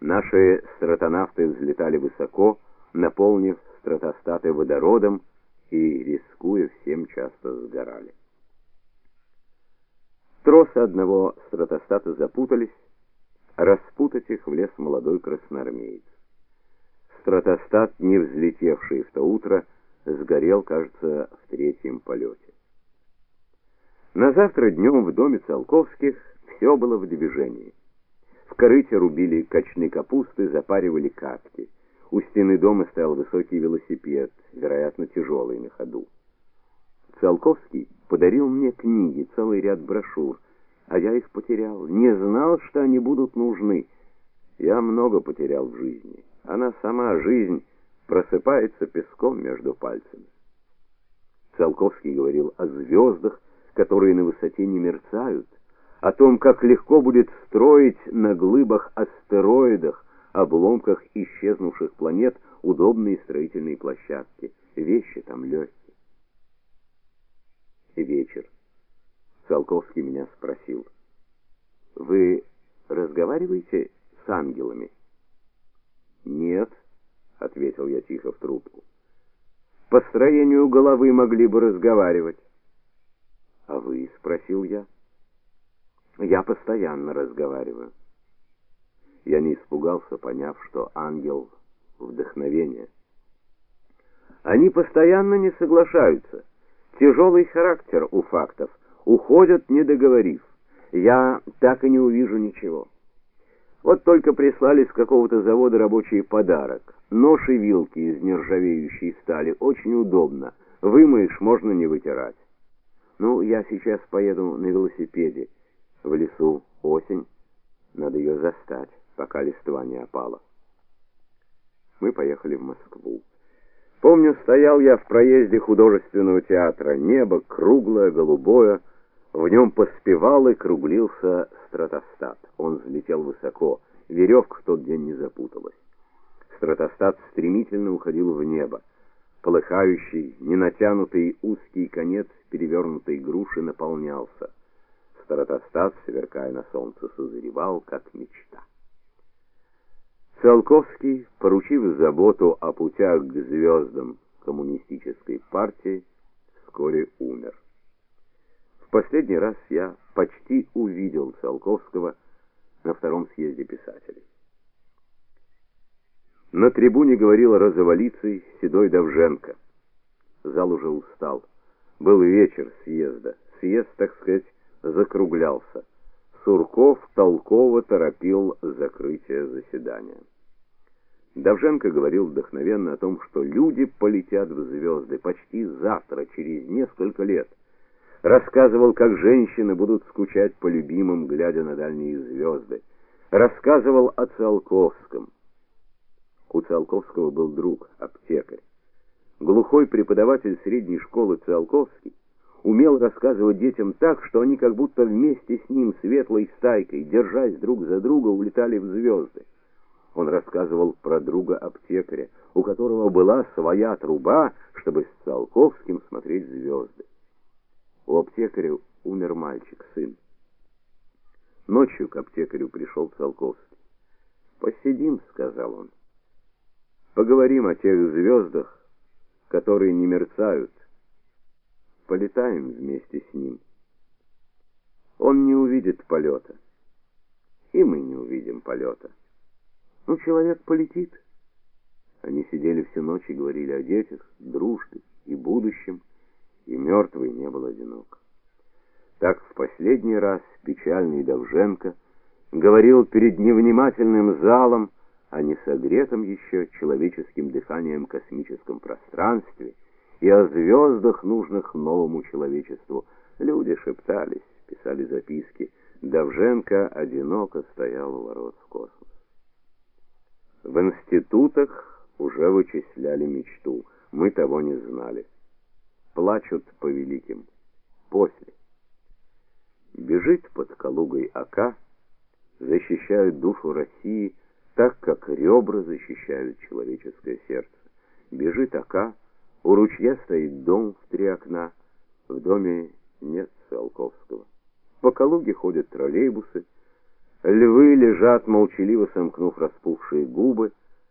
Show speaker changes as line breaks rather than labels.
Наши стратонавты взлетали высоко, наполнив стратостаты водородом и, рискуя всем, часто сгорали. Тросы одного стратостата запутались, распутать их влез молодой красноармеец. Стратостат, не взлетевший в то утро, сгорел, кажется, в третьем полете. На завтра днем в доме Циолковских все было в движении. Корыте рубили качаны капусты, запаривали катки. У стены дома стоял высокий велосипед, вероятно, тяжелый на ходу. Циолковский подарил мне книги, целый ряд брошюр, а я их потерял, не знал, что они будут нужны. Я много потерял в жизни. Она сама, жизнь, просыпается песком между пальцами. Циолковский говорил о звездах, которые на высоте не мерцают, о том, как легко будет строить на глыбах астероидах, обломках исчезнувших планет удобные строительные площадки. Вещи там легкие. Вечер. Циолковский меня спросил: "Вы разговариваете с ангелами?" "Нет", ответил я тихо в трубку. "По строению головы могли бы разговаривать". "А вы?" спросил я. "Я постоянно разговариваю". Я не испугался, поняв, что ангел вдохновение. Они постоянно не соглашаются. Тяжелый характер у фактов, уходят не договорив. Я так и не увижу ничего. Вот только прислали с какого-то завода рабочий подарок. Нож и вилки из нержавеющей стали, очень удобно. Вымоешь, можно не вытирать. Ну, я сейчас поеду на велосипеде. В лесу осень, надо ее застать пока листва не опала. Мы поехали в Москву. Помню, стоял я в проезде художественного театра. Небо круглое, голубое, в нем поспевал и круглился стратостат. Он взлетел высоко, веревка в тот день не запуталась. Стратостат стремительно уходил в небо. Полыхающий, ненатянутый узкий конец перевернутой груши наполнялся. Стратостат, сверкая на солнце, созревал, как мечта. Циолковский, поручив заботу о путях к звездам коммунистической партии, вскоре умер. В последний раз я почти увидел Циолковского на втором съезде писателей. На трибуне говорил разовалицей Седой Давженко. Зал уже устал. Был вечер съезда. Съезд, так сказать, закруглялся. Сурков толково торопил закрытие заседания. Давженко говорил вдохновенно о том, что люди полетят в звезды почти завтра, через несколько лет. Рассказывал, как женщины будут скучать по любимым, глядя на дальние звезды. Рассказывал о Циолковском. У Циолковского был друг, аптекарь. Глухой преподаватель средней школы Циолковский умел рассказывать детям так, что они как будто вместе с ним светлой стайкой, держась друг за друга, улетали в звезды. Он рассказывал про друга аптекаря, у которого была своя труба, чтобы с Циолковским смотреть звезды. У аптекаря умер мальчик, сын. Ночью к аптекарю пришел Циолковский. "Посидим", сказал он. "Поговорим о тех звездах, которые не мерцают, полетаем вместе с ним. Он не увидит полета, и мы не увидим полета. Ну, человек полетит. Они сидели всю ночь и говорили о детях, дружбе и будущем, и мертвый не был одинок. Так в последний раз печальный Давженко говорил перед невнимательным залом о несогретом еще человеческим дыханием космическом пространстве, и о звездах, нужных новому человечеству. Люди шептались, писали записки. Давженко одиноко стоял у ворот в космос. В институтах уже вычисляли мечту. Мы того не знали. Плачут по великим. После. Бежит под Калугой Ака, защищают душу России так, как ребра защищают человеческое сердце. Бежит Ака, у ручья стоит дом в три окна, в доме нет Циолковского. По Калуге ходят троллейбусы, Львы лежат молчаливо сомкнув распухшие губы,